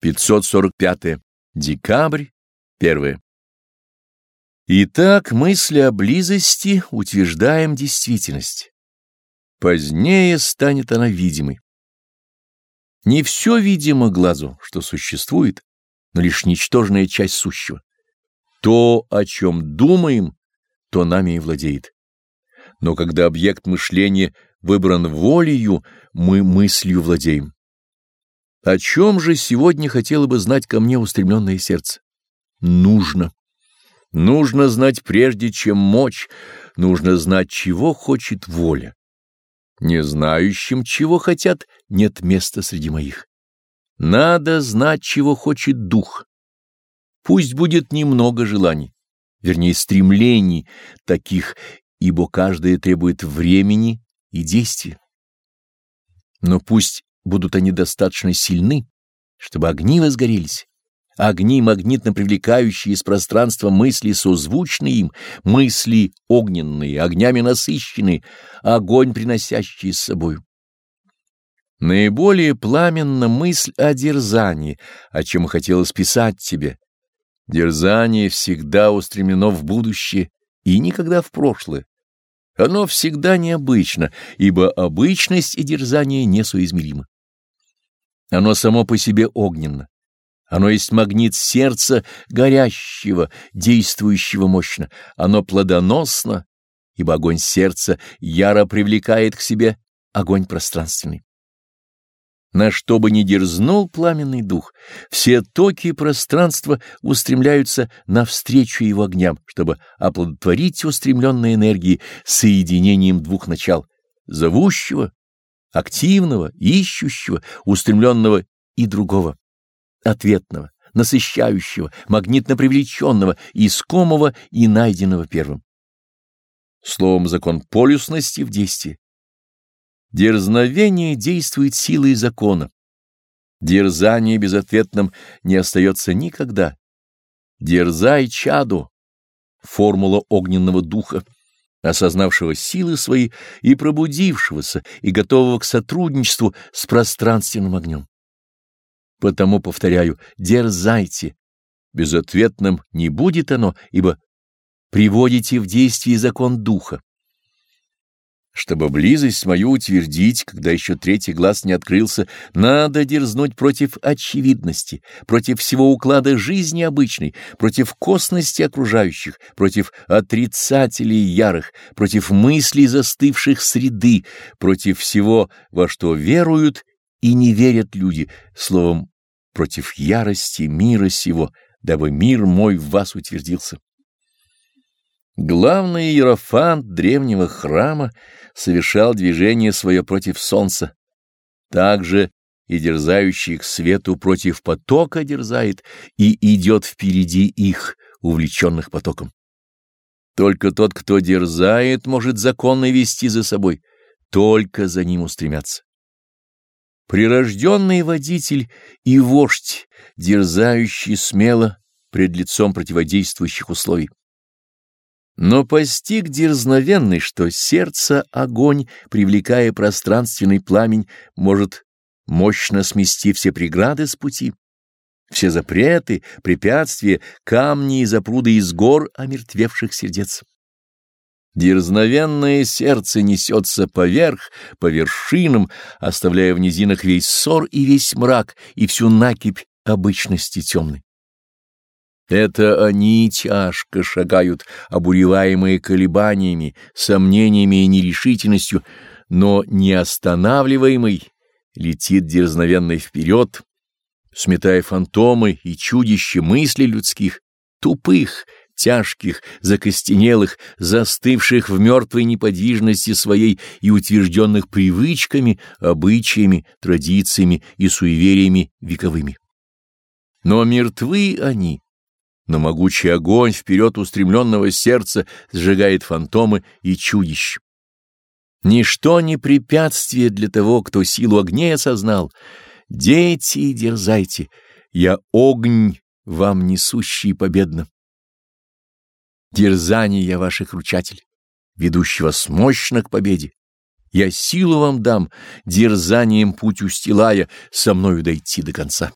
545. Декабрь. 1. Итак, мысли о близости утверждаем действительность. Позднее станет она видимой. Не все видимо глазу, что существует, но лишь ничтожная часть сущего. То, о чем думаем, то нами и владеет. Но когда объект мышления выбран волею, мы мыслью владеем. О чем же сегодня хотело бы знать ко мне устремленное сердце? Нужно. Нужно знать прежде, чем мочь, нужно знать, чего хочет воля. Не знающим, чего хотят, нет места среди моих. Надо знать, чего хочет дух. Пусть будет немного желаний, вернее, стремлений таких, ибо каждое требует времени и действия. Но пусть будут они достаточно сильны, чтобы огни возгорелись. Огни, магнитно привлекающие из пространства мысли, созвучные им, мысли огненные, огнями насыщенные, огонь, приносящий с собою. Наиболее пламенна мысль о дерзании, о чем хотелось писать тебе. Дерзание всегда устремлено в будущее и никогда в прошлое. Оно всегда необычно, ибо обычность и дерзание несоизмеримы. Оно само по себе огненно. Оно есть магнит сердца горящего, действующего мощно. Оно плодоносно, ибо огонь сердца яро привлекает к себе огонь пространственный. На что бы ни дерзнул пламенный дух, все токи пространства устремляются навстречу его огням, чтобы оплодотворить устремленные энергии соединением двух начал — зовущего, активного, ищущего, устремленного и другого, ответного, насыщающего, магнитно привлеченного, искомого и найденного первым. Словом, закон полюсности в действии. Дерзновение действует силой закона. Дерзание безответным не остается никогда. Дерзай чаду, формула огненного духа, осознавшего силы свои и пробудившегося, и готового к сотрудничеству с пространственным огнем. Потому, повторяю, дерзайте. Безответным не будет оно, ибо приводите в действие закон духа. Чтобы близость мою утвердить, когда еще третий глаз не открылся, надо дерзнуть против очевидности, против всего уклада жизни обычной, против косности окружающих, против отрицателей ярых, против мыслей застывших среды, против всего, во что веруют и не верят люди, словом, против ярости мира сего, дабы мир мой в вас утвердился. Главный иерофант древнего храма совершал движение свое против солнца. Также и дерзающий к свету против потока дерзает и идет впереди их, увлеченных потоком. Только тот, кто дерзает, может законно вести за собой, только за ним устремятся. Прирожденный водитель и вождь, дерзающий смело пред лицом противодействующих условий. Но постиг дерзновенный, что сердце огонь, привлекая пространственный пламень, может мощно смести все преграды с пути, все запреты, препятствия, камни и запруды из гор омертвевших сердец. Дерзновенное сердце несется поверх, по вершинам, оставляя в низинах весь ссор и весь мрак, и всю накипь обычности темной. Это они тяжко шагают, обуреваемые колебаниями, сомнениями и нерешительностью, но не останавливаемый летит дерзновенно вперед, сметая фантомы и чудища мыслей людских, тупых, тяжких, закостенелых, застывших в мертвой неподвижности своей и утвержденных привычками, обычаями, традициями и суевериями вековыми. Но мертвы они, но могучий огонь вперед устремленного сердца сжигает фантомы и чудищ. Ничто не препятствие для того, кто силу огней осознал. Дети, дерзайте, я огонь вам несущий победно. Дерзание я ваших ручатель, ведущий вас мощно к победе. Я силу вам дам, дерзанием путь устилая, со мною дойти до конца.